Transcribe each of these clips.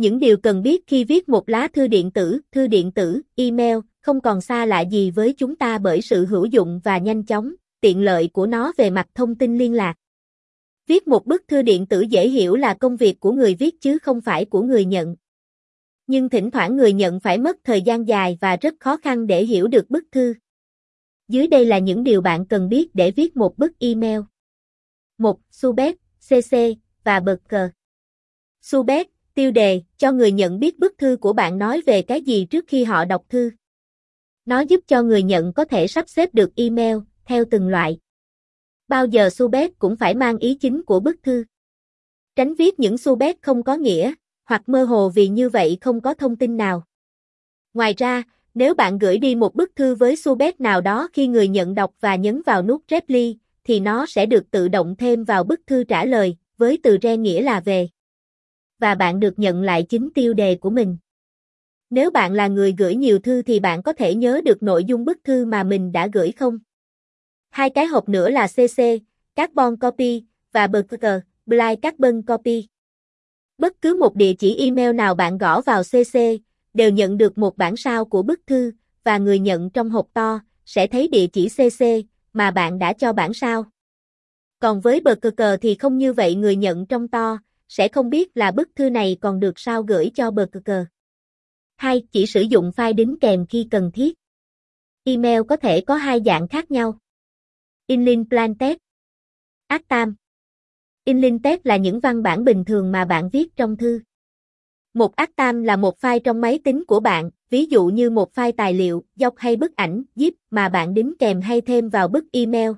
Những điều cần biết khi viết một lá thư điện tử, thư điện tử, email, không còn xa lạ gì với chúng ta bởi sự hữu dụng và nhanh chóng, tiện lợi của nó về mặt thông tin liên lạc. Viết một bức thư điện tử dễ hiểu là công việc của người viết chứ không phải của người nhận. Nhưng thỉnh thoảng người nhận phải mất thời gian dài và rất khó khăn để hiểu được bức thư. Dưới đây là những điều bạn cần biết để viết một bức email. 1. Subet, CC và bật cờ. Subet, tiêu đề, cho người nhận biết bức thư của bạn nói về cái gì trước khi họ đọc thư. Nó giúp cho người nhận có thể sắp xếp được email, theo từng loại. Bao giờ Subet cũng phải mang ý chính của bức thư. Tránh viết những Subet không có nghĩa, hoặc mơ hồ vì như vậy không có thông tin nào. Ngoài ra, nếu bạn gửi đi một bức thư với Subet nào đó khi người nhận đọc và nhấn vào nút Reply, thì nó sẽ được tự động thêm vào bức thư trả lời, với từ re nghĩa là về. Và bạn được nhận lại chính tiêu đề của mình. Nếu bạn là người gửi nhiều thư thì bạn có thể nhớ được nội dung bức thư mà mình đã gửi không? Hai cái hộp nữa là CC, Carbon Copy, và Burger, Blind Carbon Copy. Bất cứ một địa chỉ email nào bạn gõ vào CC, đều nhận được một bản sao của bức thư, và người nhận trong hộp to, sẽ thấy địa chỉ CC, mà bạn đã cho bản sao. Còn với Burger thì không như vậy người nhận trong to, sẽ không biết là bức thư này còn được sao gửi cho bờ cờ cờ. 2. Chỉ sử dụng file đính kèm khi cần thiết. Email có thể có hai dạng khác nhau. Inline Plan Actam Inline Text là những văn bản bình thường mà bạn viết trong thư. Một Actam là một file trong máy tính của bạn, ví dụ như một file tài liệu, dọc hay bức ảnh, zip mà bạn đính kèm hay thêm vào bức email.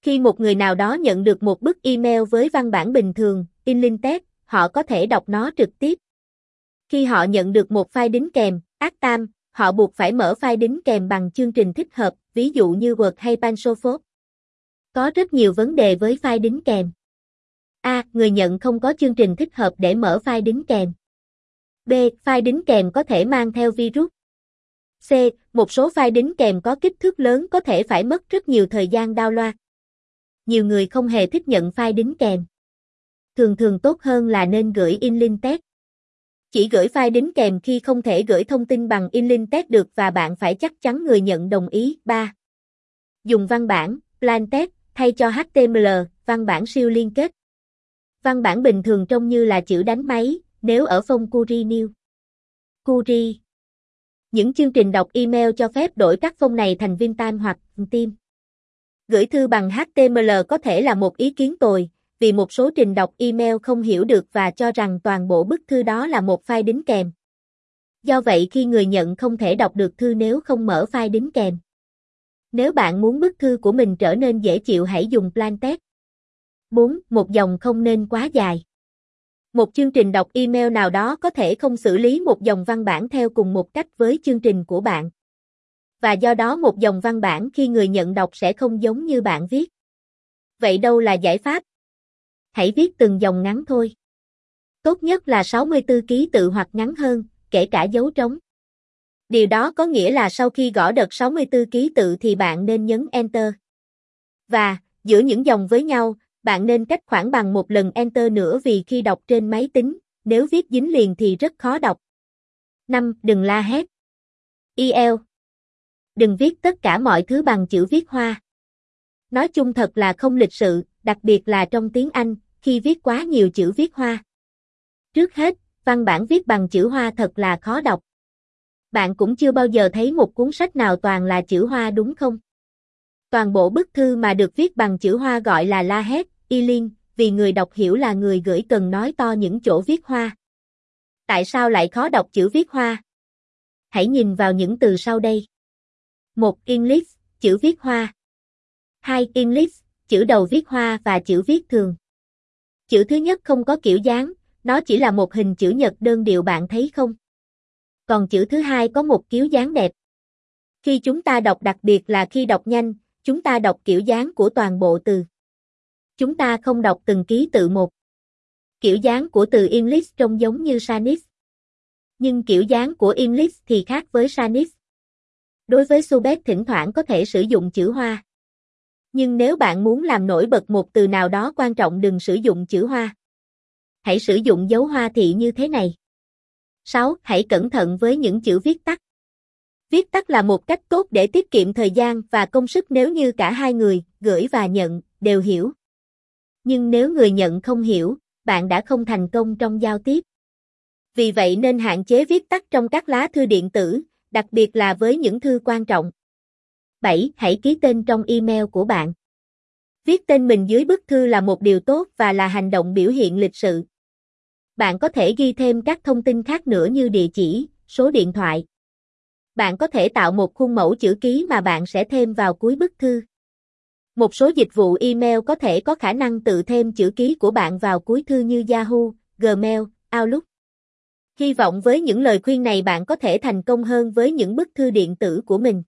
Khi một người nào đó nhận được một bức email với văn bản bình thường, Inlintech, họ có thể đọc nó trực tiếp. Khi họ nhận được một file đính kèm, Actam, họ buộc phải mở file đính kèm bằng chương trình thích hợp, ví dụ như Word hay Pansophos. Có rất nhiều vấn đề với file đính kèm. A. Người nhận không có chương trình thích hợp để mở file đính kèm. B. File đính kèm có thể mang theo virus. C. Một số file đính kèm có kích thước lớn có thể phải mất rất nhiều thời gian download. Nhiều người không hề thích nhận file đính kèm. Thường thường tốt hơn là nên gửi in test. Chỉ gửi file đính kèm khi không thể gửi thông tin bằng in test được và bạn phải chắc chắn người nhận đồng ý. 3. Dùng văn bản, plain text, thay cho HTML, văn bản siêu liên kết. Văn bản bình thường trông như là chữ đánh máy, nếu ở phông Curie New. Curie Những chương trình đọc email cho phép đổi các phông này thành Vintime hoặc Team. Gửi thư bằng HTML có thể là một ý kiến tồi, vì một số trình đọc email không hiểu được và cho rằng toàn bộ bức thư đó là một file đính kèm. Do vậy khi người nhận không thể đọc được thư nếu không mở file đính kèm. Nếu bạn muốn bức thư của mình trở nên dễ chịu hãy dùng Plantex. 4. Một dòng không nên quá dài. Một chương trình đọc email nào đó có thể không xử lý một dòng văn bản theo cùng một cách với chương trình của bạn. Và do đó một dòng văn bản khi người nhận đọc sẽ không giống như bạn viết. Vậy đâu là giải pháp? Hãy viết từng dòng ngắn thôi. Tốt nhất là 64 ký tự hoặc ngắn hơn, kể cả dấu trống. Điều đó có nghĩa là sau khi gõ đợt 64 ký tự thì bạn nên nhấn Enter. Và, giữa những dòng với nhau, bạn nên cách khoảng bằng một lần Enter nữa vì khi đọc trên máy tính, nếu viết dính liền thì rất khó đọc. 5. Đừng la hét. EL. Đừng viết tất cả mọi thứ bằng chữ viết hoa. Nói chung thật là không lịch sự, đặc biệt là trong tiếng Anh, khi viết quá nhiều chữ viết hoa. Trước hết, văn bản viết bằng chữ hoa thật là khó đọc. Bạn cũng chưa bao giờ thấy một cuốn sách nào toàn là chữ hoa đúng không? Toàn bộ bức thư mà được viết bằng chữ hoa gọi là la hét, y liên, vì người đọc hiểu là người gửi cần nói to những chỗ viết hoa. Tại sao lại khó đọc chữ viết hoa? Hãy nhìn vào những từ sau đây. 1. English, chữ viết hoa. 2. English, chữ đầu viết hoa và chữ viết thường. Chữ thứ nhất không có kiểu dáng, nó chỉ là một hình chữ nhật đơn điệu bạn thấy không? Còn chữ thứ hai có một kiểu dáng đẹp. Khi chúng ta đọc đặc biệt là khi đọc nhanh, chúng ta đọc kiểu dáng của toàn bộ từ. Chúng ta không đọc từng ký tự một. Kiểu dáng của từ English trông giống như Sanis. Nhưng kiểu dáng của English thì khác với Sanis. Đối với Subet thỉnh thoảng có thể sử dụng chữ hoa. Nhưng nếu bạn muốn làm nổi bật một từ nào đó quan trọng đừng sử dụng chữ hoa. Hãy sử dụng dấu hoa thị như thế này. 6. Hãy cẩn thận với những chữ viết tắt. Viết tắt là một cách tốt để tiết kiệm thời gian và công sức nếu như cả hai người, gửi và nhận, đều hiểu. Nhưng nếu người nhận không hiểu, bạn đã không thành công trong giao tiếp. Vì vậy nên hạn chế viết tắt trong các lá thư điện tử, đặc biệt là với những thư quan trọng. 7. Hãy ký tên trong email của bạn. Viết tên mình dưới bức thư là một điều tốt và là hành động biểu hiện lịch sự. Bạn có thể ghi thêm các thông tin khác nữa như địa chỉ, số điện thoại. Bạn có thể tạo một khuôn mẫu chữ ký mà bạn sẽ thêm vào cuối bức thư. Một số dịch vụ email có thể có khả năng tự thêm chữ ký của bạn vào cuối thư như Yahoo, Gmail, Outlook. Hy vọng với những lời khuyên này bạn có thể thành công hơn với những bức thư điện tử của mình.